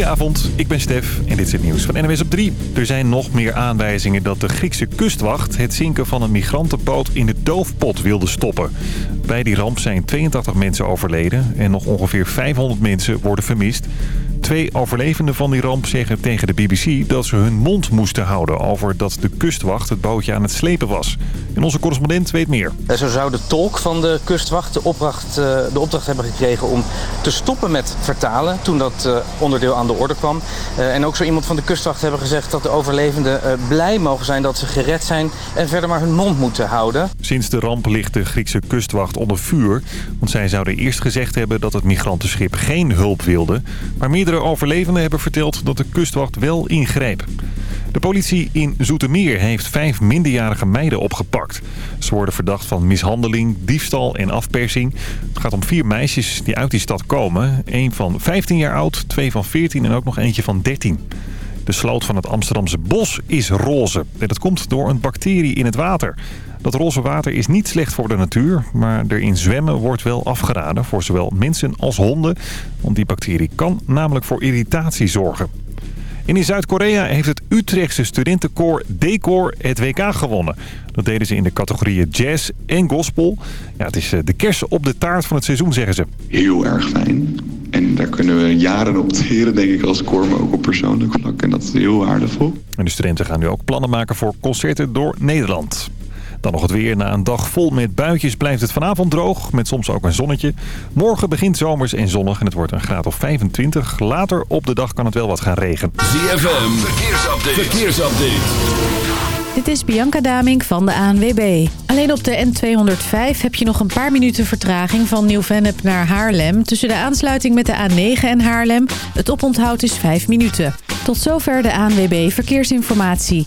Goedenavond, ik ben Stef en dit is het nieuws van NWS op 3. Er zijn nog meer aanwijzingen dat de Griekse kustwacht het zinken van een migrantenboot in de doofpot wilde stoppen. Bij die ramp zijn 82 mensen overleden en nog ongeveer 500 mensen worden vermist. Twee overlevenden van die ramp zeggen tegen de BBC dat ze hun mond moesten houden over dat de kustwacht het bootje aan het slepen was. En onze correspondent weet meer. Zo zou de tolk van de kustwacht de opdracht, eh, de opdracht hebben gekregen om te stoppen met vertalen toen dat eh, onderdeel aan de orde kwam. Eh, en ook zo iemand van de kustwacht hebben gezegd dat de overlevenden blij mogen zijn dat ze gered zijn en verder maar hun mond moeten houden. Sinds de ramp ligt de Griekse kustwacht onder vuur. Want zij zouden eerst gezegd hebben dat het migrantenschip geen hulp wilde. Maar meerdere overlevenden hebben verteld dat de kustwacht wel ingreep. De politie in Zoetermeer heeft vijf minderjarige meiden opgepakt. Ze worden verdacht van mishandeling, diefstal en afpersing. Het gaat om vier meisjes die uit die stad komen. Eén van 15 jaar oud, twee van 14 en ook nog eentje van 13. De sloot van het Amsterdamse bos is roze. En dat komt door een bacterie in het water. Dat roze water is niet slecht voor de natuur, maar erin zwemmen wordt wel afgeraden voor zowel mensen als honden. Want die bacterie kan namelijk voor irritatie zorgen. En in Zuid-Korea heeft het Utrechtse studentenkoor Decor het WK gewonnen. Dat deden ze in de categorieën jazz en gospel. Ja, het is eh, de kersen op de taart van het seizoen, zeggen ze. Heel erg fijn. En daar kunnen we jaren op teren, denk ik, als koor, maar ook op persoonlijk vlak. En dat is heel waardevol. En de studenten gaan nu ook plannen maken voor concerten door Nederland. Dan nog het weer. Na een dag vol met buitjes blijft het vanavond droog. Met soms ook een zonnetje. Morgen begint zomers en zonnig en het wordt een graad of 25. Later op de dag kan het wel wat gaan regenen. ZFM. Verkeersupdate. Verkeersupdate. Dit is Bianca Daming van de ANWB. Alleen op de N205 heb je nog een paar minuten vertraging van Nieuw-Vennep naar Haarlem. Tussen de aansluiting met de A9 en Haarlem. Het oponthoud is 5 minuten. Tot zover de ANWB Verkeersinformatie.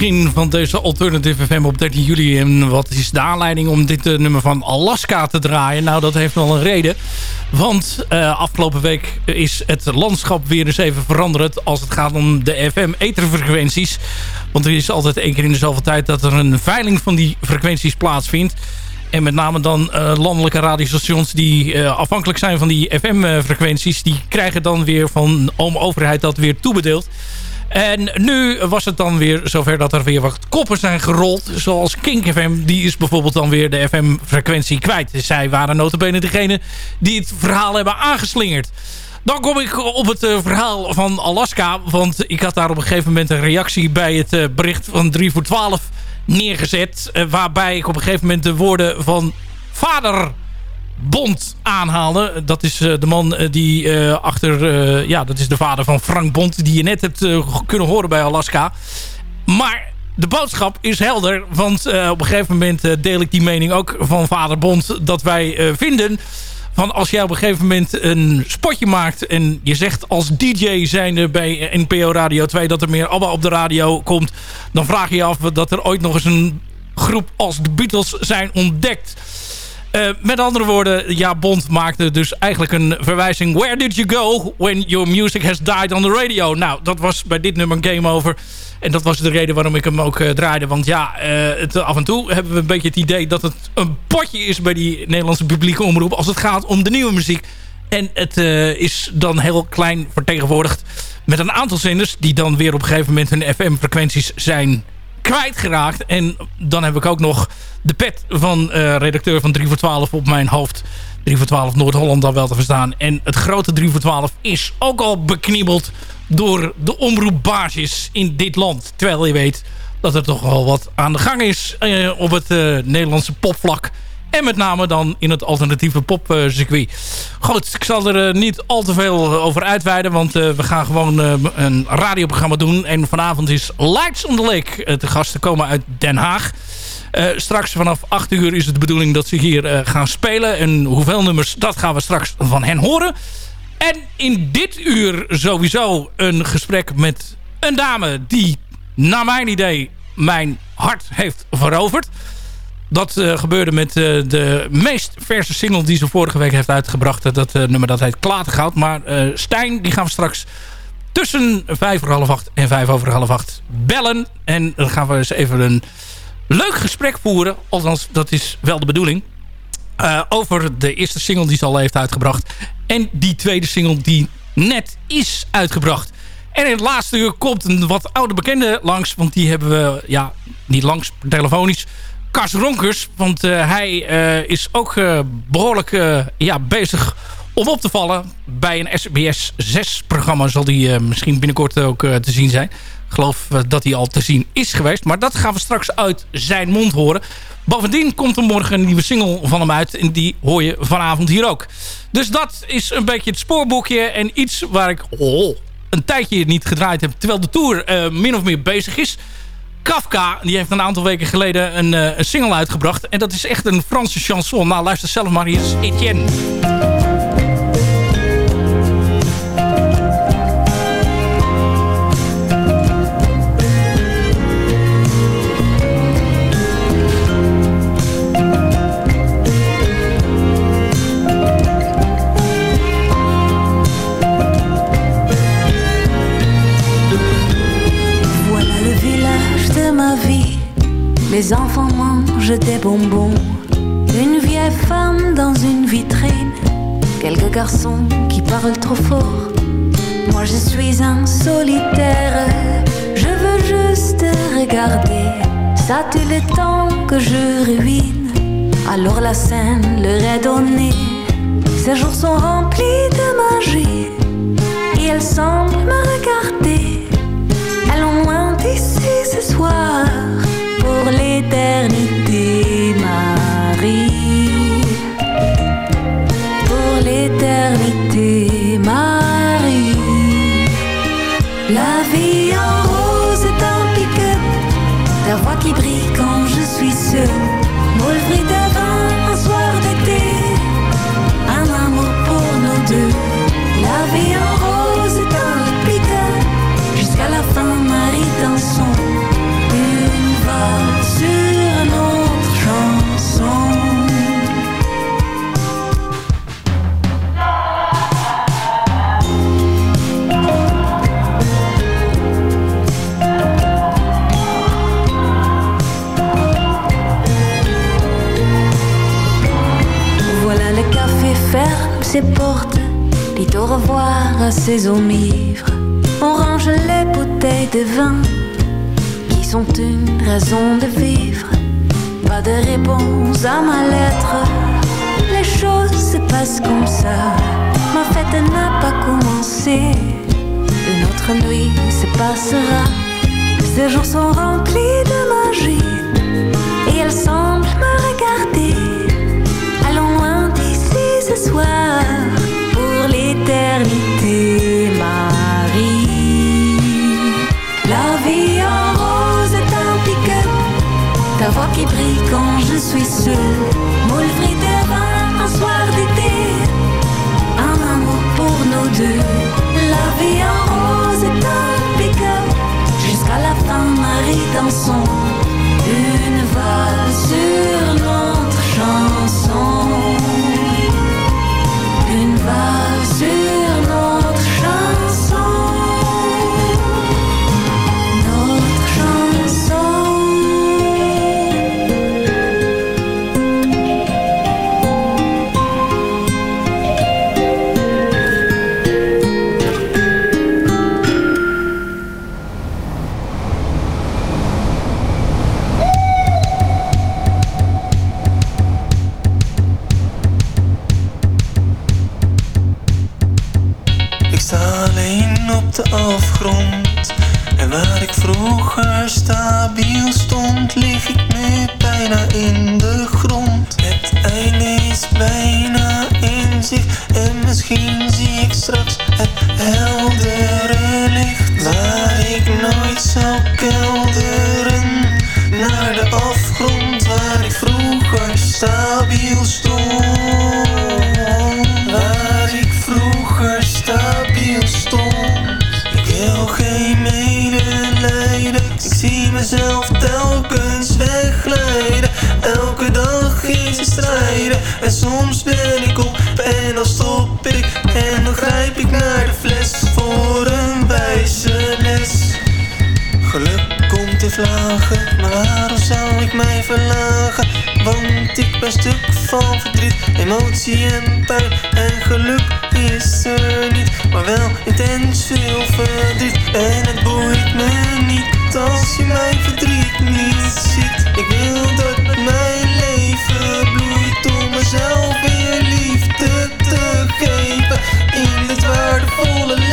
Begin van deze Alternative FM op 13 juli. En wat is de aanleiding om dit uh, nummer van Alaska te draaien? Nou, dat heeft wel een reden. Want uh, afgelopen week is het landschap weer eens even veranderd... als het gaat om de FM-etherfrequenties. Want er is altijd één keer in dezelfde tijd... dat er een veiling van die frequenties plaatsvindt. En met name dan uh, landelijke radiostations die afhankelijk zijn van die FM-frequenties... die krijgen dan weer van de overheid dat weer toebedeeld. En nu was het dan weer zover dat er weer wat koppen zijn gerold. Zoals Kink FM, die is bijvoorbeeld dan weer de FM-frequentie kwijt. Dus zij waren notabene degene die het verhaal hebben aangeslingerd. Dan kom ik op het uh, verhaal van Alaska. Want ik had daar op een gegeven moment een reactie bij het uh, bericht van 3 voor 12 neergezet. Uh, waarbij ik op een gegeven moment de woorden van vader Bond aanhaalde. Dat is uh, de man uh, die uh, achter... ja, dat is de vader van Frank Bond... die je net hebt kunnen horen bij Alaska. Maar de boodschap is helder. Want op een gegeven moment deel ik die mening ook van vader Bond... dat wij vinden van als jij op een gegeven moment een spotje maakt... en je zegt als DJ zijnde bij NPO Radio 2... dat er meer ABBA op de radio komt... dan vraag je je af dat er ooit nog eens een groep als de Beatles zijn ontdekt... Uh, met andere woorden, ja, Bond maakte dus eigenlijk een verwijzing. Where did you go when your music has died on the radio? Nou, dat was bij dit nummer Game Over. En dat was de reden waarom ik hem ook uh, draaide. Want ja, uh, het, af en toe hebben we een beetje het idee dat het een potje is bij die Nederlandse publieke omroep. Als het gaat om de nieuwe muziek. En het is dan heel klein vertegenwoordigd met een aantal zenders die dan weer op een gegeven moment hun FM-frequenties zijn kwijtgeraakt. En dan heb ik ook nog de pet van uh, redacteur van 3 voor 12 op mijn hoofd. 3 voor 12 Noord-Holland dan wel te verstaan. En het grote 3 voor 12 is ook al beknibbeld door de omroepbasis in dit land. Terwijl je weet dat er toch wel wat aan de gang is uh, op het uh, Nederlandse popvlak. En met name dan in het alternatieve popcircuit. Goed, ik zal er niet al te veel over uitweiden. Want we gaan gewoon een radioprogramma doen. En vanavond is Lights on the Lake te gasten komen uit Den Haag. Straks vanaf 8 uur is het de bedoeling dat ze hier gaan spelen. En hoeveel nummers, dat gaan we straks van hen horen. En in dit uur sowieso een gesprek met een dame die, naar mijn idee, mijn hart heeft veroverd. Dat uh, gebeurde met de meest verse single die ze vorige week heeft uitgebracht. Dat nummer dat heet Klatergoud. Maar Stijn, die gaan we straks tussen vijf voor half acht en vijf over half acht bellen. En dan gaan we eens even een leuk gesprek voeren. Althans, dat is wel de bedoeling. Over de eerste single die ze al heeft uitgebracht. En die tweede single die net is uitgebracht. En in het laatste uur komt een wat oude bekende langs. Want die hebben we, ja, niet langs, telefonisch. Kars Ronkers. Want uh, hij uh, is ook behoorlijk ja, bezig om op te vallen. Bij een SBS 6 programma zal die misschien binnenkort ook te zien zijn geloof eh, dat hij al te zien is geweest. Maar dat gaan we straks uit zijn mond horen. Bovendien komt er morgen een nieuwe single van hem uit. En die hoor je vanavond hier ook. Dus dat is een beetje het spoorboekje. En iets waar ik oh, een tijdje niet gedraaid heb. Terwijl de tour min of meer bezig is. Kafka, die heeft een aantal weken geleden een, uh, een single uitgebracht. En dat is echt een Franse chanson. Nou, luister zelf maar. Is Etienne. Les enfants mangent des bonbons. Une vieille femme dans une vitrine. Quelques garçons qui parlent trop fort. Moi je suis un solitaire. Je veux juste regarder. Ça tout le temps que je ruine. Alors la scène leur est donnée. Ces jours sont remplis de magie. Et elles semblent me regarder. Elles ont d'ici ce soir pour l'éternité, Marie. Ferme ses portes, dit au revoir à ses omivres. On range les bouteilles de vin qui sont une raison de vivre. Pas de réponse à ma lettre, les choses se passent comme ça. Ma fête n'a pas commencé, une autre nuit se passera. Ces jours sont remplis de magie et elle semble me regarder. Pour l'éternité, Marie. La vie en rose est un pick-up, ta voix qui brille quand je suis seule. Moule frites un soir d'été, un amour pour nous deux. La vie en rose est un pick-up, jusqu'à la fin, Marie dansons. Une valse Naar de afgrond waar ik vroeger stabiel stond. Waar ik vroeger stabiel stond. Ik wil geen medelijden. Ik zie mezelf telkens wegglijden. Elke dag is een strijden. En soms ben maar waarom zou ik mij verlagen? Want ik ben stuk van verdriet, emotie en pijn En geluk is er niet, maar wel intens veel verdriet. En het boeit me niet als je mijn verdriet niet ziet. Ik wil dat mijn leven bloeit om mezelf weer liefde te geven. In dit waardevolle leven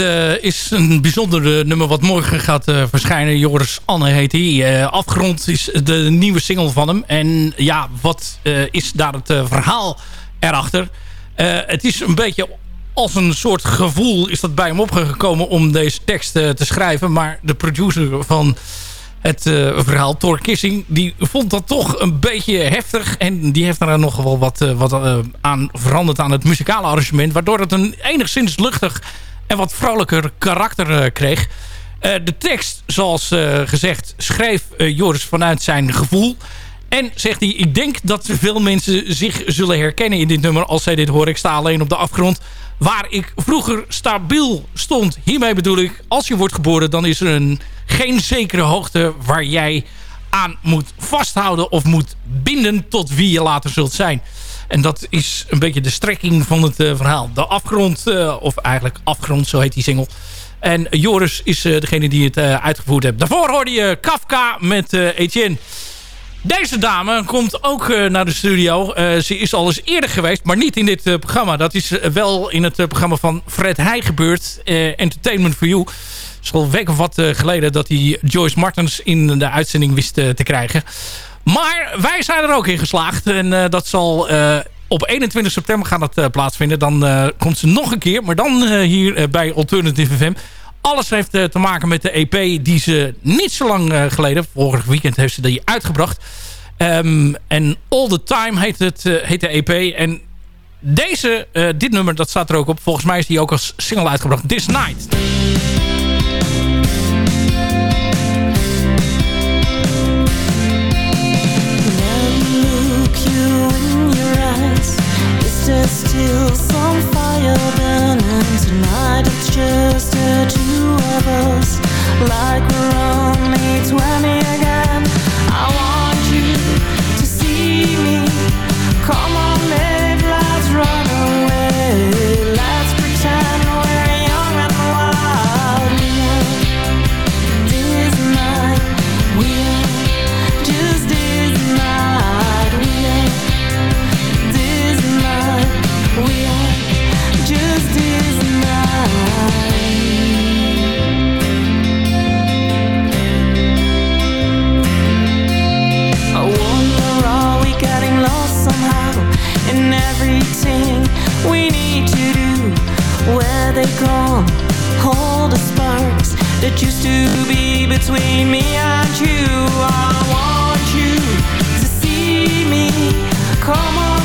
Eh, is een bijzonder nummer wat morgen gaat eh, verschijnen. Joris Anne heet hij. Eh, Afgerond is de nieuwe single van hem. En ja, wat is daar het verhaal erachter? Het is een beetje als een soort gevoel is dat bij hem opgekomen om deze tekst te schrijven. Maar de producer van het verhaal, Thor Kissing, die vond dat toch een beetje heftig. En die heeft daar nog wel wat, wat aan veranderd aan het muzikale arrangement. Waardoor het een enigszins luchtig en wat vrolijker karakter eh, kreeg. Eh, de tekst, zoals eh, gezegd, schreef Joris vanuit zijn gevoel. En zegt hij, ik denk dat veel mensen zich zullen herkennen in dit nummer als zij dit horen. Ik sta alleen op de afgrond waar ik vroeger stabiel stond. Hiermee bedoel ik, als je wordt geboren, dan is er een, geen zekere hoogte waar jij aan moet vasthouden of moet binden tot wie je later zult zijn. En dat is een beetje de strekking van het verhaal. De afgrond, of eigenlijk afgrond, zo heet die single. En Joris is degene die het uitgevoerd heeft. Daarvoor hoorde je Kafka met Etienne. Deze dame komt ook naar de studio. ze is al eens eerder geweest, maar niet in dit programma. Dat is wel in het programma van Fred Heij gebeurd. Entertainment for You. Het is al een week of wat geleden dat hij Joyce Martens in de uitzending wist te krijgen. Maar wij zijn er ook in geslaagd. En dat zal op 21 september gaan dat plaatsvinden. Dan komt ze nog een keer. Maar dan hier bij Alternative FM. Alles heeft te maken met de EP die ze niet zo lang geleden... vorig weekend heeft ze die uitgebracht. Um, en All The Time heet, het, heet de EP. En deze, dit nummer, dat staat er ook op. Volgens mij is die ook als single uitgebracht. This Night. Still some fire burning tonight it's just the two of us like we're only 20 again they gone all the sparks that used to be between me and you I want you to see me. Come on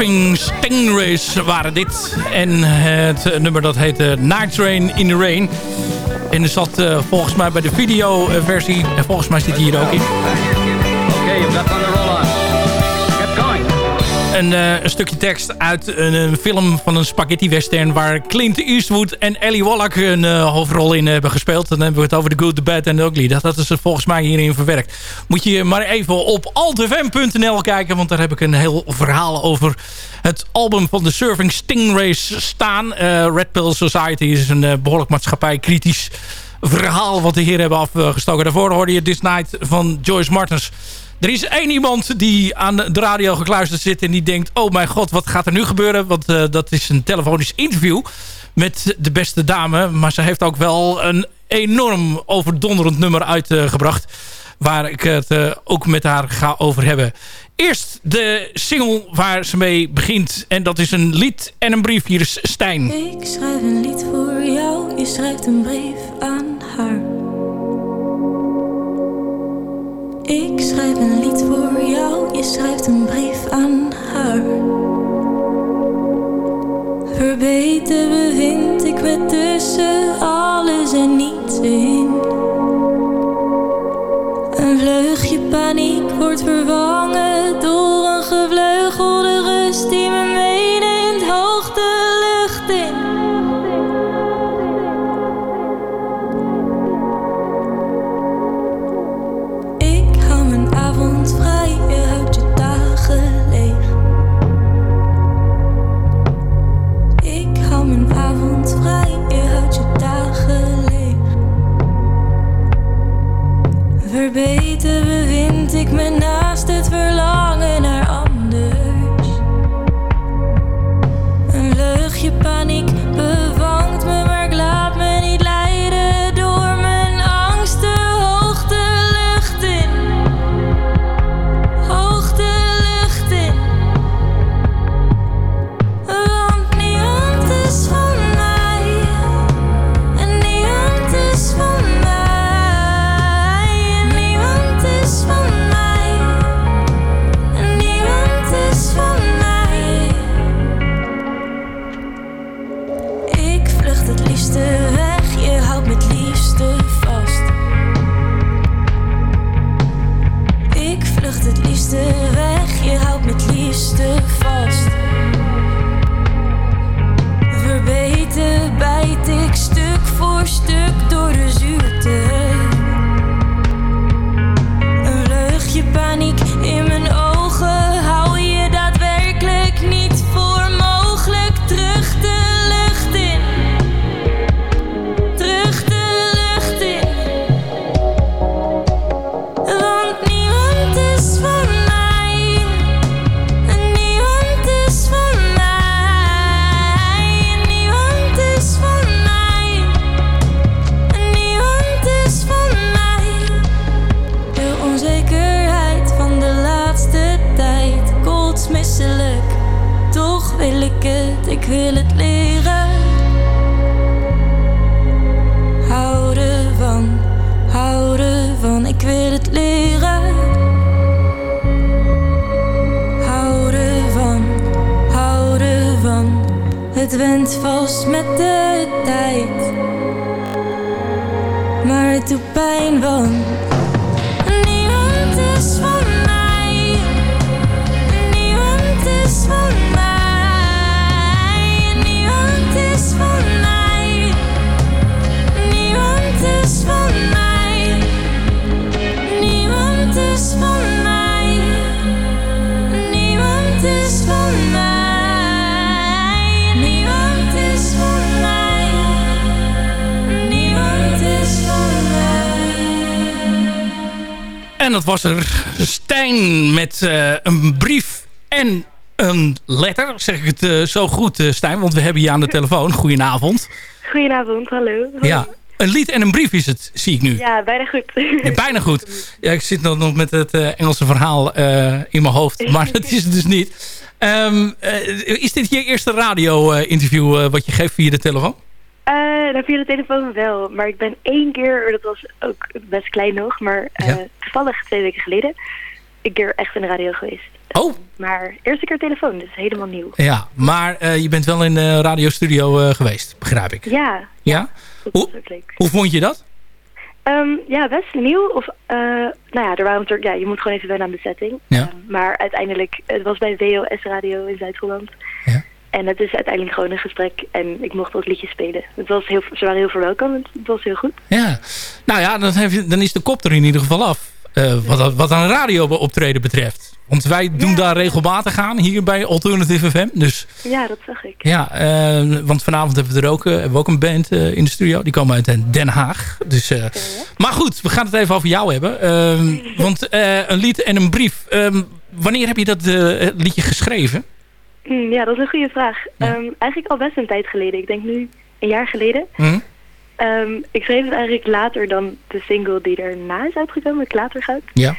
Surfing Stingrays waren dit. En het nummer dat heette Night Train in the Rain. En er zat eh, volgens mij bij de videoversie... en volgens mij zit hij hier ook in... Okay, you've Een, eh, een stukje tekst uit een, film van een spaghetti western... waar Clint Eastwood en Ellie Wallach een eh, hoofdrol in hebben gespeeld. Dan hebben we het over The Good, The Bad and The Ugly. Dat, dat is er volgens mij hierin verwerkt. Moet je maar even op altfm.nl kijken... want daar heb ik een heel verhaal over het album van de Surfing Stingrays staan. Eh, Red Pill Society is een eh, behoorlijk maatschappijkritisch verhaal... wat we hier hebben afgestoken. Daarvoor hoorde je This Night van Joyce Martens... Er is één iemand die aan de radio gekluisterd zit en die denkt... oh mijn god, wat gaat er nu gebeuren? Want eh, dat is een telefonisch interview met de beste dame. Maar ze heeft ook wel een enorm overdonderend nummer uitgebracht... waar ik het eh, ook met haar ga over hebben. Eerst de single waar ze mee begint. En dat is een lied en een brief. Hier is Stijn. Ik schrijf een lied voor jou, je schrijft een brief aan haar. Ik schrijf een lied voor jou, je schrijft een brief aan haar. Verbeten bevind ik me tussen alles en niets in. Een vleugje paniek wordt vervangen was er Stijn met eh, een brief en een letter. Zeg ik het eh, zo goed, eh, Stijn? Want we hebben je aan de telefoon. Goedenavond. Goedenavond, hallo. Ja, een lied en een brief is het, zie ik nu. Ja, bijna goed. Ja, bijna goed. Ja, ik zit nog met het Engelse verhaal in mijn hoofd. Maar dat is het dus niet. Ehm, eh, is dit je eerste radio-interview wat je geeft via de telefoon? Eh nou, via de telefoon wel, maar ik ben één keer, dat was ook best klein nog, maar eh, toevallig twee weken geleden, een keer echt in de radio geweest. Oh. Maar eerste keer telefoon, dus helemaal nieuw. Ja, maar eh, je bent wel in de radiostudio geweest, begrijp ik. Ja, Ja? dat Hoe, was ook leuk. hoe vond je dat? Ehm, ja, best nieuw. Of, nou ja, er waren natuurlijk, ja, je moet gewoon even wennen aan de setting. Ja. Ehm, maar uiteindelijk, het was bij WOS Radio in Zuid-Holland. En het is uiteindelijk gewoon een gesprek en ik mocht wat liedjes spelen. Het was heel, ze waren heel verwelkomend, het was heel goed. Ja. Nou ja, dan, heb je, dan is de kop er in ieder geval af. eh, wat, wat een radio-optreden betreft. Want wij doen daar regelmatig aan, hier bij Alternative FM. Dus Ja, dat zag ik. ja, eh, want vanavond hebben we er ook, eh, hebben we ook een band in de studio. Die komen uit Den Haag. Dus, maar goed, we gaan het even over jou hebben. Ehm, want een lied en een brief. Ehm, wanneer heb je dat liedje geschreven? Hmm, ja, dat is een goede vraag. Ehm, eigenlijk al best een tijd geleden. Ik denk nu een jaar geleden. Hm? Ehm, ik schreef het eigenlijk later dan de single die erna is uitgekomen, Klatergoud. Ja.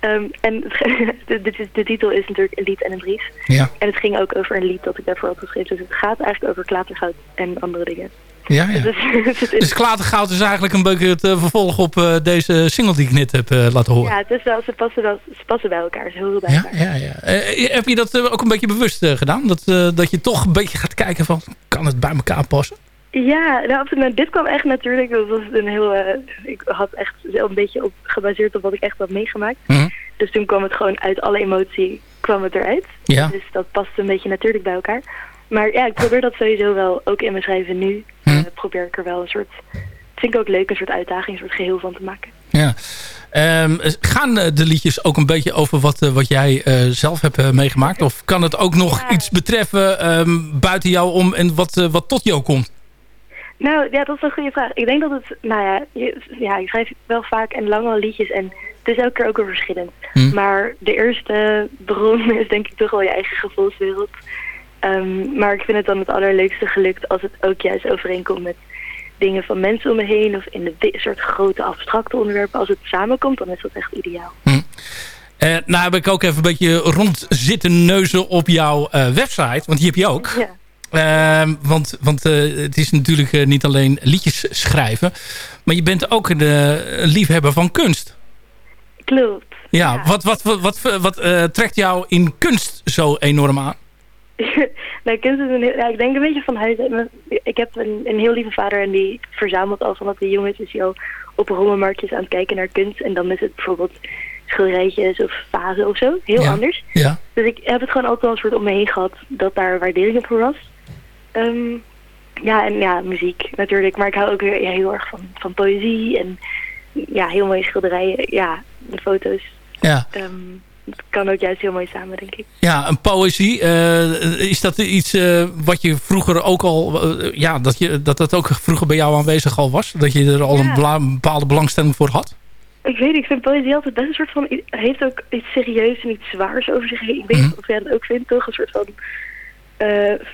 Ehm, en de, de, de titel is natuurlijk een lied en een brief. Ja. En het ging ook over een lied dat ik daarvoor had geschreven. Dus het gaat eigenlijk over klatergoud en andere dingen. Ja, ja. Dus, Dus Klatergoud is eigenlijk een beetje het eh, vervolg op eh, deze single die ik net heb eh, laten horen. ja, het is wel, ze passen, wel, ze passen bij elkaar. Ze horen bij Ja, elkaar. ja, ja. Heb je dat ook een beetje bewust gedaan? Dat, dat je toch een beetje gaat kijken van, kan het bij elkaar passen? Ja, nou, absoluut. Nou, dit kwam echt natuurlijk. Dat was een heel. ik had echt een beetje op gebaseerd op wat ik echt had meegemaakt. Mhm. Dus toen kwam het gewoon uit alle emotie kwam het eruit. Ja. Dus dat past een beetje natuurlijk bij elkaar. Maar ja, ik probeer dat sowieso wel ook in mijn schrijven nu. Mhm. eh, probeer ik er wel een soort. Vind ik ook leuk, een soort uitdaging, een soort geheel van te maken. Ja. Ehm, gaan eh, de liedjes ook een beetje over wat, eh, wat jij eh, zelf hebt eh, meegemaakt? Of kan het ook nog iets betreffen ehm, buiten jou om en wat, eh, wat tot jou komt? Nou, ja, dat is een goede vraag. Ik denk dat het, nou ja, je, ja, ik schrijf wel vaak en lang al liedjes en het is elke keer ook weer verschillend. Hm. Maar de eerste bron is denk ik toch wel je eigen gevoelswereld. Ehm, maar ik vind het dan het allerleukste gelukt als het ook juist overeenkomt met dingen van mensen om me heen of in de soort grote abstracte onderwerpen. Als het samenkomt, dan is dat echt ideaal. Eh, nou heb ik ook even een beetje rond zitten neuzen op jouw eh, website. Want die heb je ook. Ja. Ehm, want want eh, het is natuurlijk niet alleen liedjes schrijven. Maar je bent ook een, liefhebber van kunst. Klopt. Ja, wat, wat, wat, wat, wat trekt jou in kunst zo enorm aan? nou, kunst is een heel, ja, ik denk een beetje van huis. uit. Mijn- Ik heb een, een heel lieve vader en die verzamelt al vanaf hij jong is, hij al op rommelmarktjes aan het kijken naar kunst. En dan is het bijvoorbeeld schilderijtjes of vazen of zo. Heel Ja. anders. Ja. Dus ik heb het gewoon altijd wel een soort om me heen gehad dat daar waardering voor was. Ehm, ja, en ja, muziek natuurlijk. Maar ik hou ook weer ja, heel erg van, van poëzie en ja, heel mooie schilderijen. Ja, de foto's. Ja. Ehm, het kan ook juist heel mooi samen, denk ik. Ja, een poëzie. eh, is dat iets eh, wat je vroeger ook al... eh, ja, dat, je, dat dat ook vroeger bij jou aanwezig al was? Dat je er al een, bela- een bepaalde belangstelling voor had? Ik weet niet, ik vind poëzie altijd best een soort van... heeft ook iets serieus en iets zwaars over zich heen. Ik weet niet of jij dat ook vindt, toch? Een soort van...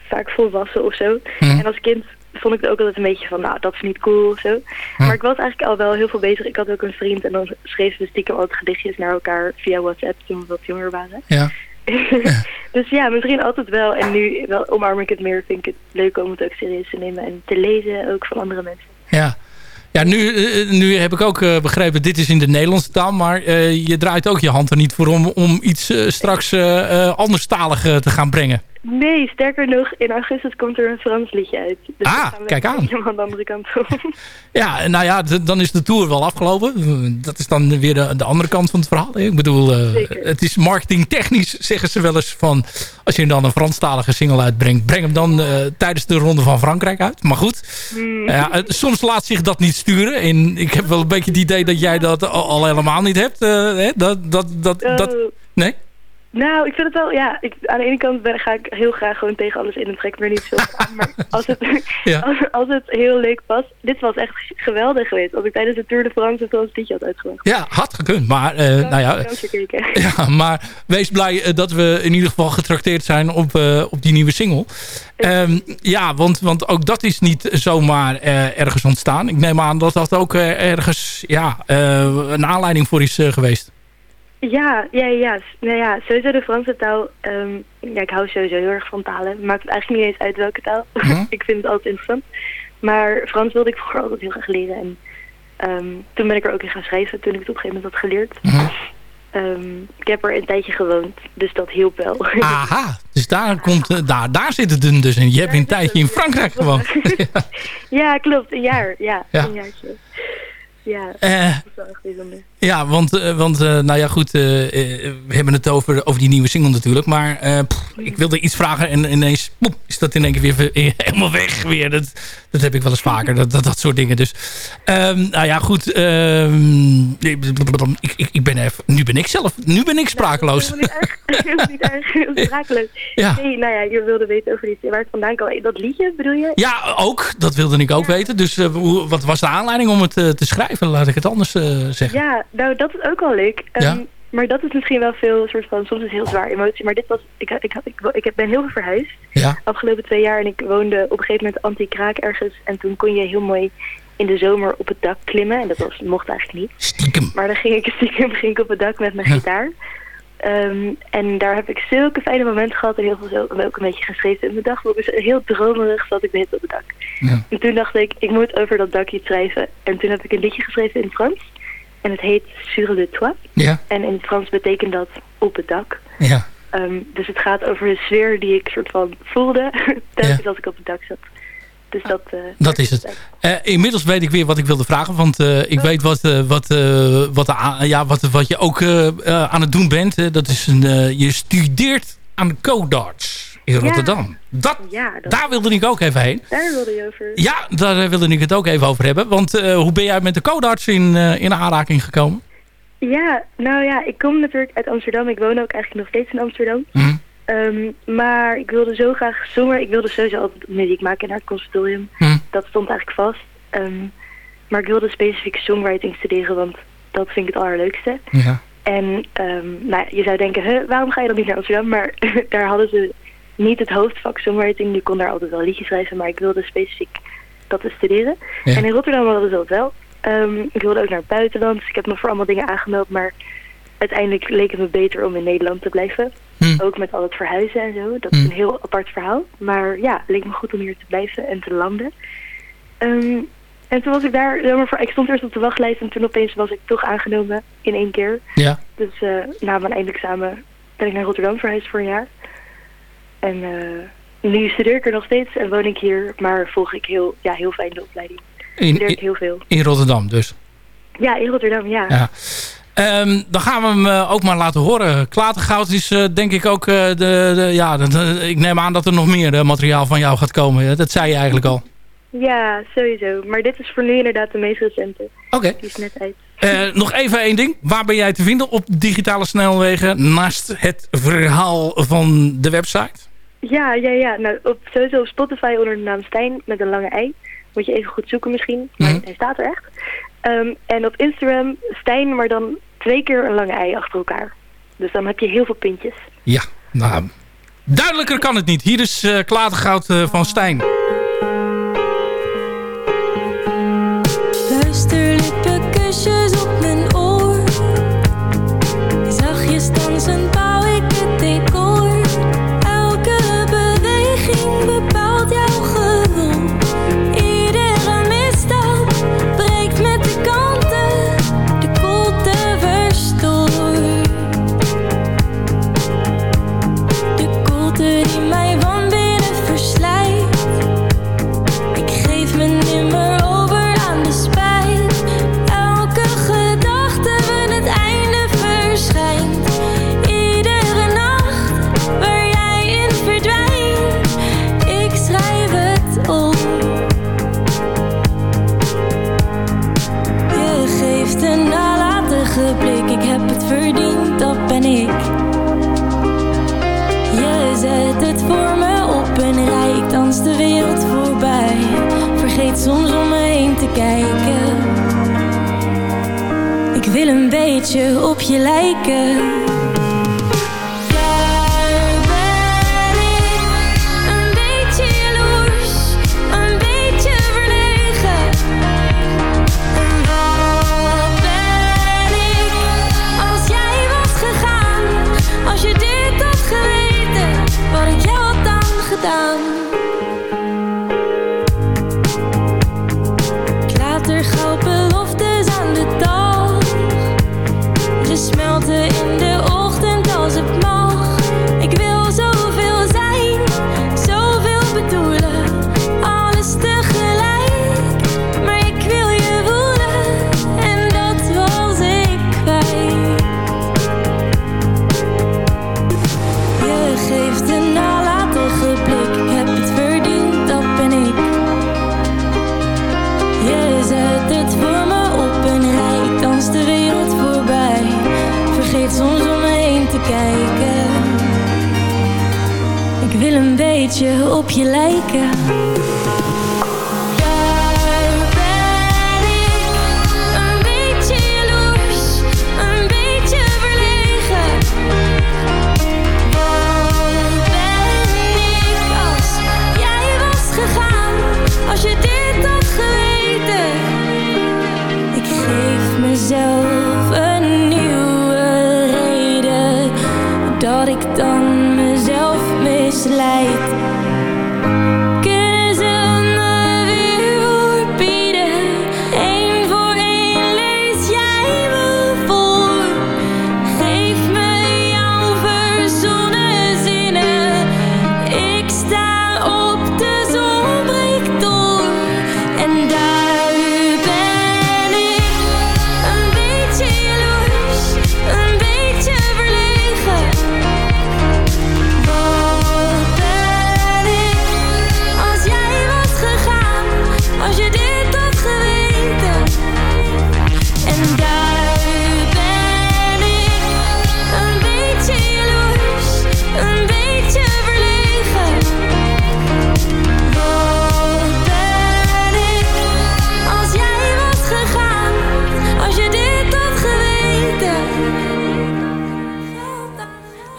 vaak volwassen of zo. Mhm. En als kind vond ik het ook altijd een beetje van... Nou, dat is niet cool of zo. Maar ik was eigenlijk al wel heel veel bezig. Ik had ook een vriend en dan schreven we stiekem altijd gedichtjes naar elkaar via WhatsApp toen we wat jonger waren. Ja. dus ja, misschien altijd wel. En nu wel omarm ik het meer. Vind ik het leuk om het ook serieus te nemen. En te lezen ook van andere mensen. Ja. Ja, nu, eh, nu heb ik ook eh, begrepen, dit is in de Nederlandse taal, maar eh, je draait ook je hand er niet voor om, om iets straks eh, anderstalig te gaan brengen. Nee, sterker nog, in augustus komt er een Frans liedje uit. Dus Ah, dan gaan we kijk aan. Helemaal de andere kant op. Ja, nou ja, dan is de tour wel afgelopen. Dat is dan weer de, de andere kant van het verhaal. Ik bedoel, eh, het is marketingtechnisch, zeggen ze wel eens van... als je dan een Franstalige single uitbrengt... breng hem dan eh, tijdens de Ronde van Frankrijk uit. Maar goed, Hmm. soms laat zich dat niet sturen. En ik heb wel een beetje het idee dat jij dat al, al helemaal niet hebt. eh, hè? Dat, dat, dat, dat, nee? Nou, ik vind het wel, ja, ik, aan de ene kant ben, ga ik heel graag gewoon tegen alles in en trek me er niet zo aan. Maar als het, als, als het heel leuk past, dit was echt geweldig geweest. Als ik tijdens de Tour de France een liedje had uitgebracht. Ja, had gekund. Maar, eh, nou ja. Ja, maar wees blij eh, dat we in ieder geval getrakteerd zijn op, eh, op die nieuwe single. Ehm, ja, want, want ook dat is niet zomaar ergens ontstaan. Ik neem aan dat dat ook ergens ja, een aanleiding voor is geweest. Ja, ja, ja. Nou ja, sowieso de Franse taal. ehm, ja, ik hou sowieso heel erg van talen. Maakt het eigenlijk niet eens uit welke taal. ik vind het altijd interessant. Maar Frans wilde ik vroeger altijd heel graag leren. En ehm, toen ben ik er ook in gaan schrijven, toen ik het op een gegeven moment had geleerd. Ehm, ik heb er een tijdje gewoond, dus dat hielp wel. Aha, dus daar, komt, eh, daar, daar zit het dus in. Je hebt een tijdje in Frankrijk gewoond. ja, klopt. Een jaar. Ja, Ja. een jaartje. Ja, Eh, dat is wel echt bijzonder. Ja, want, eh, want eh, nou ja, goed, we hebben het over, over die nieuwe single natuurlijk. Maar pff, ik wilde iets vragen en ineens is dat in één keer weer helemaal weg weer. Dat, dat heb ik wel eens vaker, dat, dat, dat soort dingen. Dus, ehm, nou ja, goed. ehm, ik, ik, ik ben even, nu ben ik zelf, nu ben ik sprakeloos. Helemaal niet erg. Sprakeloos. Ja. Nee, nou ja, je wilde weten over die, waar het vandaan kwam. Dat liedje bedoel je? Ja, ook. Dat wilde ik ook weten. Dus wat was de aanleiding om het te schrijven? Laat ik het anders eh, zeggen. Ja, nou dat is ook wel leuk. Ehm, Ja? Maar dat is misschien wel veel soort van, soms is het heel zwaar emotie. Maar dit was, ik, ik, ik, ik, ik ben heel veel verhuisd. Ja. Afgelopen twee jaar en ik woonde op een gegeven moment anti-kraak ergens. En toen kon je heel mooi in de zomer op het dak klimmen. En dat was, mocht eigenlijk niet. Stiekem. Maar dan ging ik stiekem ging ik op het dak met mijn gitaar. Ehm, en daar heb ik zulke fijne momenten gehad en heel veel zo, ook een beetje geschreven in mijn dagboek. Dus heel dromerig zat ik de hele tijd op het dak. Ja. En toen dacht ik, ik moet over dat dak iets schrijven. En toen heb ik een liedje geschreven in het Frans. En het heet Sur le toit. Ja. En in het Frans betekent dat op het dak. Ja. Ehm, dus het gaat over de sfeer die ik soort van voelde telkens als ik op het dak zat. Dus dat... eh, Dat is het. Eh, inmiddels weet ik weer wat ik wilde vragen. Want eh, ik weet wat, eh, wat, eh, wat, ja, wat, wat je ook aan het doen bent. Dat is een, eh, je studeert aan de Codarts in Rotterdam. Dat, ja, dat- daar wilde ik ook even heen. Daar wilde je over. Ja, daar wilde ik het ook even over hebben. Want eh, hoe ben jij met de Codarts in, eh, in aanraking gekomen? Ja, nou ja, ik kom natuurlijk uit Amsterdam. Ik woon ook eigenlijk nog steeds in Amsterdam. Mhm. Ehm, maar ik wilde zo graag zonder. Ik wilde sowieso altijd muziek maken naar het conservatorium. Mhm. Dat stond eigenlijk vast. Ehm, maar ik wilde specifiek songwriting studeren, want dat vind ik het allerleukste. Ja. En ehm, nou, ja, je zou denken, huh, waarom ga je dan niet naar Amsterdam? Maar daar hadden ze niet het hoofdvak songwriting. Je kon daar altijd wel liedjes schrijven, maar ik wilde specifiek dat te studeren. Ja. En in Rotterdam hadden ze dat wel. Ik wilde ook naar het buitenland, dus ik heb me voor allemaal dingen aangemeld. Maar uiteindelijk leek het me beter om in Nederland te blijven. Ook met al het verhuizen en zo. Dat is Hm. een heel apart verhaal. Maar ja, het leek me goed om hier te blijven en te landen. Ehm, en toen was ik daar, helemaal voor, ik stond eerst op de wachtlijst en toen opeens was ik toch aangenomen in één keer. Ja. Dus eh, na mijn eindexamen ben ik naar Rotterdam verhuisd voor een jaar. En eh, nu studeer ik er nog steeds en woon ik hier, maar volg ik heel, ja, heel fijn de opleiding. In, Leer ik heel veel. in Rotterdam dus. Ja, in Rotterdam, ja. Ja. Ehm, dan gaan we hem eh, ook maar laten horen. Klatergoud is eh, denk ik ook... eh, de, de, ja, de- ik neem aan dat er nog meer materiaal van jou gaat komen. Dat zei je eigenlijk al. Ja, sowieso. Maar dit is voor nu inderdaad de meest recente. Oké. Die is net uit. Nog even één ding. Waar ben jij te vinden op digitale snelwegen? Naast het verhaal van de website? Ja, ja, ja. Nou, op, sowieso op Spotify onder de naam Stijn met een lange ei. Moet je even goed zoeken misschien, maar Mhm. hij staat er echt. Ehm, en op Instagram Stijn, maar dan twee keer een lange ei achter elkaar. Dus dan heb je heel veel puntjes. Ja, nou... Duidelijker kan het niet. Hier is eh Klatergoud eh, van Stijn. De wereld voorbij. Vergeet soms om me heen te kijken. Ik wil een beetje op je lijken. Beetje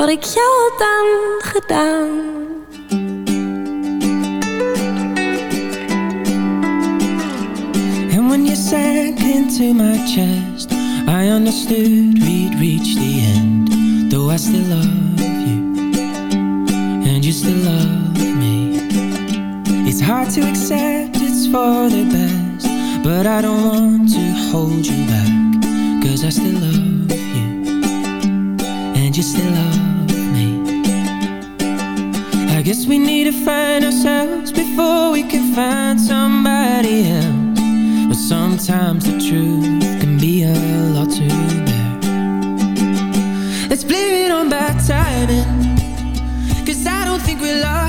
Wat ik jou had. And when you sank into my chest, I understood we'd reach the end. Though I still love you, and you still love me. It's hard to accept it's for the best, but I don't want to hold you back. Cause I still love you, and you still love me. Guess we need to find ourselves before we can find somebody else. But sometimes the truth can be a lot to bear. Let's blame it on bad timing. Cause I don't think we lost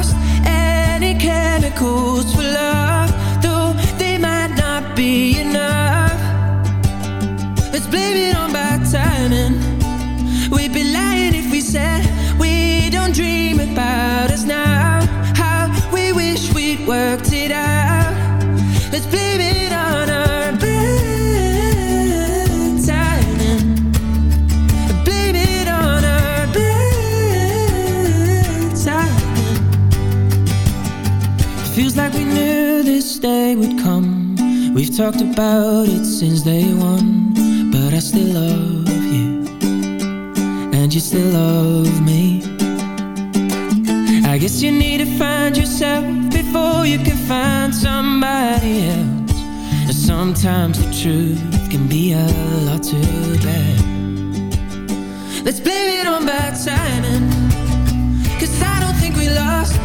come. We've talked about it since day one, but I still love you, and you still love me. I guess you need to find yourself before you can find somebody else. Sometimes the truth can be a lot to bear. Let's blame it on bad timing. Cause I don't think we lost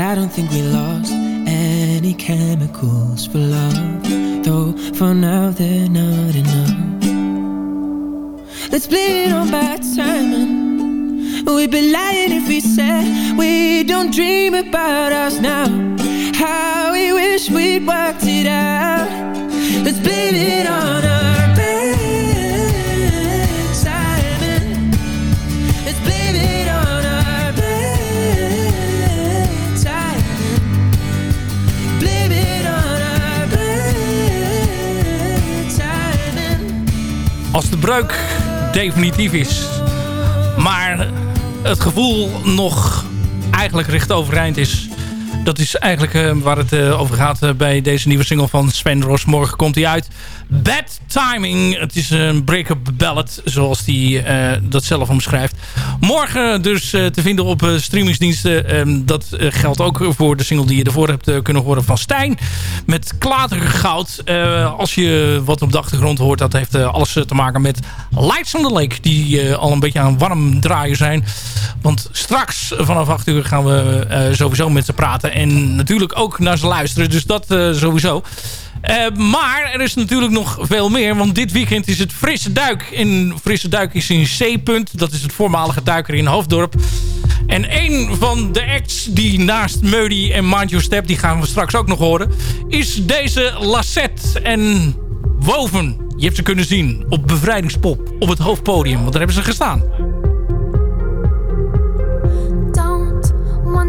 I don't think we lost any chemicals for love. Though for now they're not enough. Let's blame it on bad timing. We'd be lying if we said we don't dream about us now. How we wish we'd worked it out. Let's blame it on our breuk definitief is, maar het gevoel nog eigenlijk recht overeind is... Dat is eigenlijk eh, waar het eh, over gaat eh, bij deze nieuwe single van Sven Ross. Morgen komt hij uit. Bad Timing. Het is een break-up ballad, zoals hij dat zelf omschrijft. Morgen dus te vinden op streamingsdiensten. Ehm, dat geldt ook voor de single die je ervoor hebt kunnen horen van Stijn. Met klatergoud. als je wat op de achtergrond hoort, dat heeft alles te maken met Lights on the Lake. Die al een beetje aan warm draaien zijn. Want straks vanaf 8 uur gaan we sowieso met ze praten. En natuurlijk ook naar ze luisteren. Dus dat uh, sowieso. Uh, maar er is natuurlijk nog veel meer. Want dit weekend is het Frisse Duik. In Frisse Duik is in C-punt. Dat is het voormalige duiker in Hoofddorp. En een van de acts die naast Meudi en Mind Your Step... die gaan we straks ook nog horen... is deze Lassette en Woven. Je hebt ze kunnen zien op Bevrijdingspop. Op het hoofdpodium. Want daar hebben ze gestaan.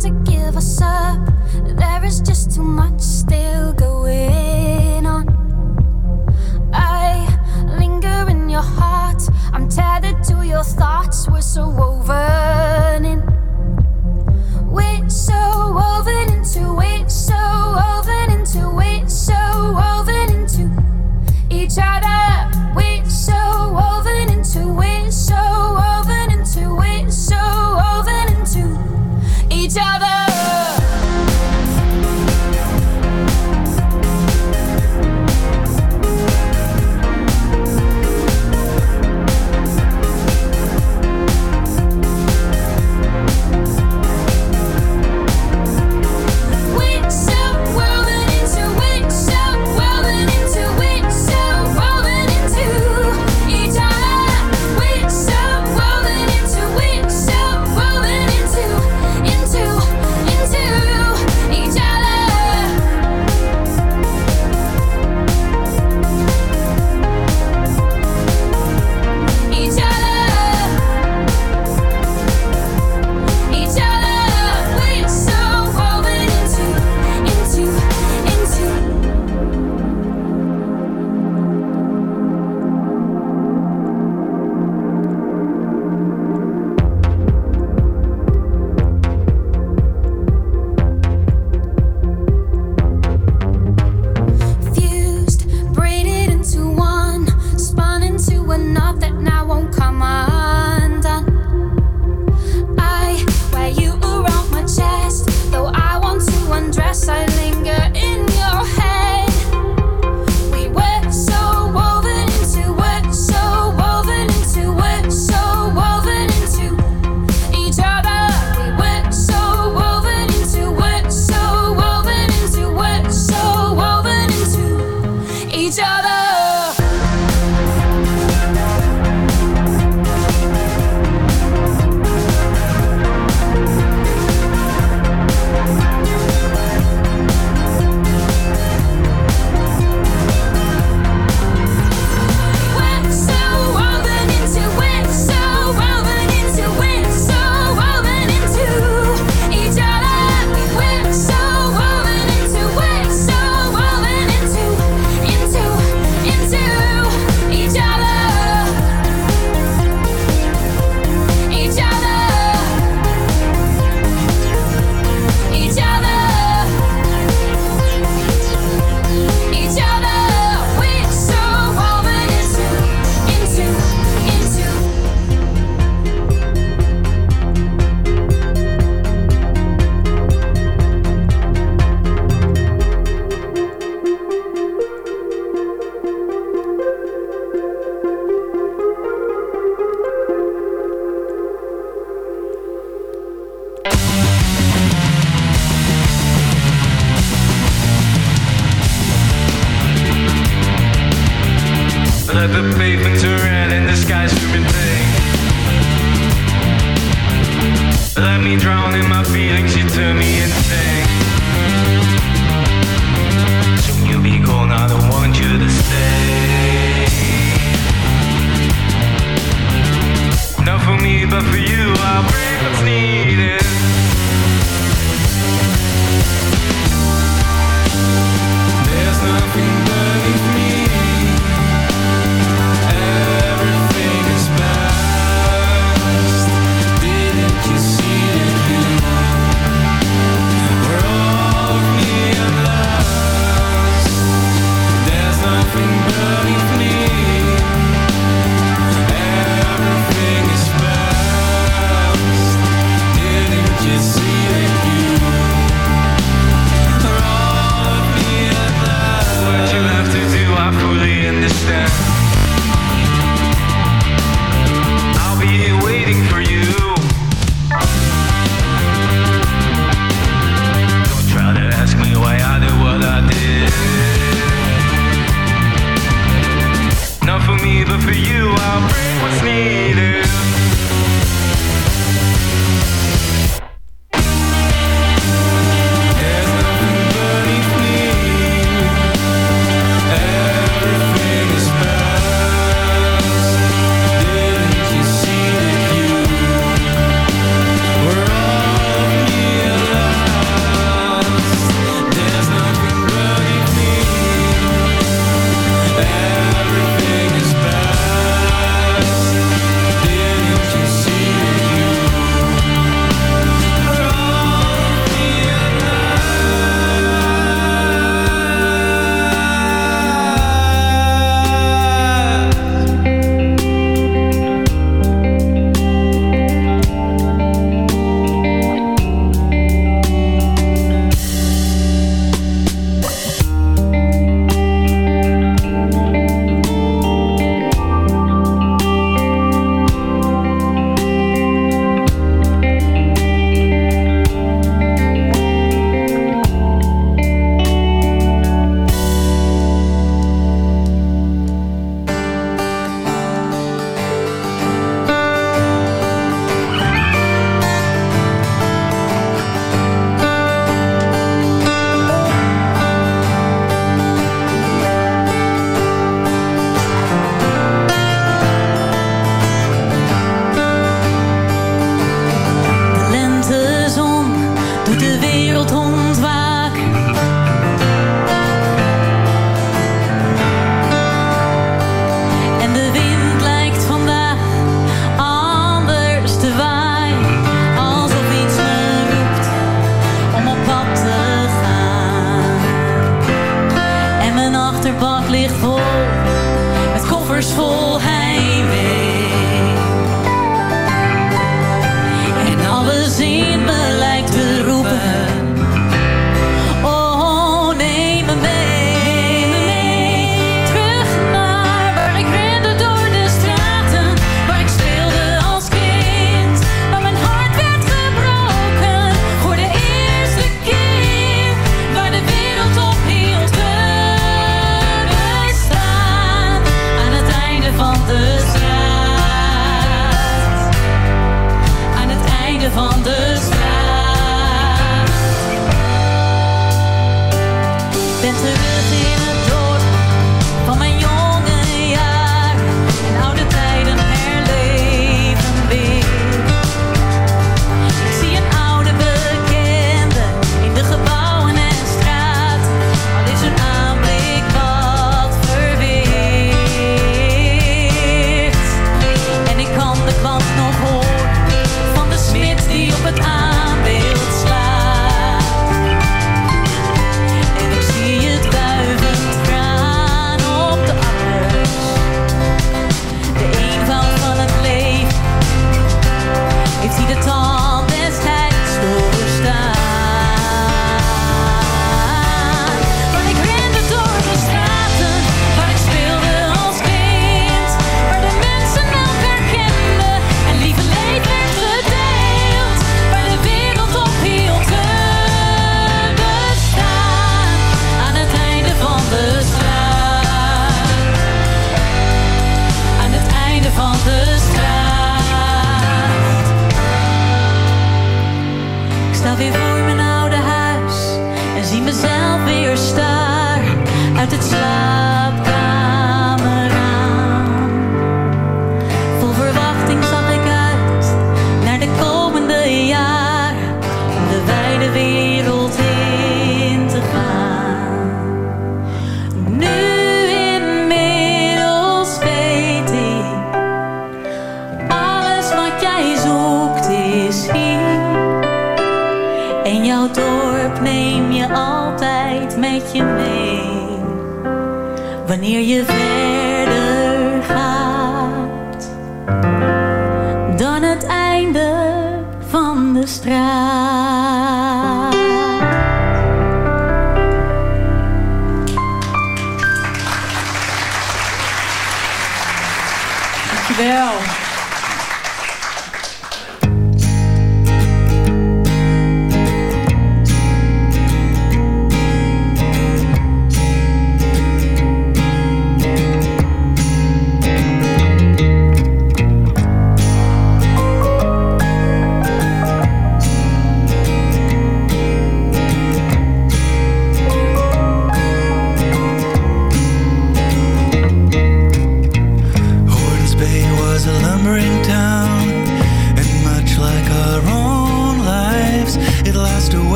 To give us up. There is just too much still going on. I linger in your heart. I'm tethered to your thoughts. We're so woven in. We're so woven into it, so woven into it, so woven into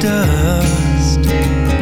dust.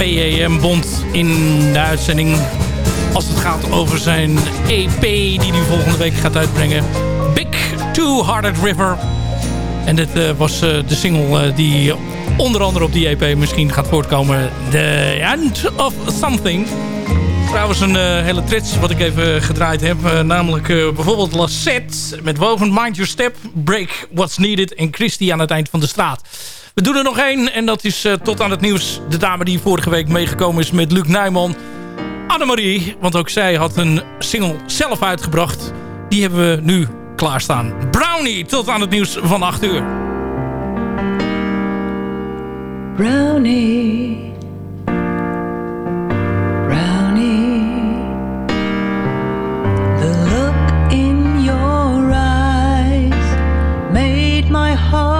PEM Bond in de uitzending. Als het gaat over zijn EP die hij volgende week gaat uitbrengen. Big Two Hearted River. En dit eh, was eh, de single eh, die onder andere op die EP misschien gaat voortkomen. The End of Something. Trouwens een hele trits wat ik even gedraaid heb. namelijk bijvoorbeeld Lassette met Woven Mind Your Step. Break What's Needed en Christy aan het eind van de straat. We doen er nog één en dat is eh, tot aan het nieuws. De dame die vorige week meegekomen is met Luc Nijman. Annemarie, want ook zij had een single zelf uitgebracht. Die hebben we nu klaarstaan. Brownie, tot aan het nieuws van 8 uur. Brownie, Brownie, the look in your eyes made my heart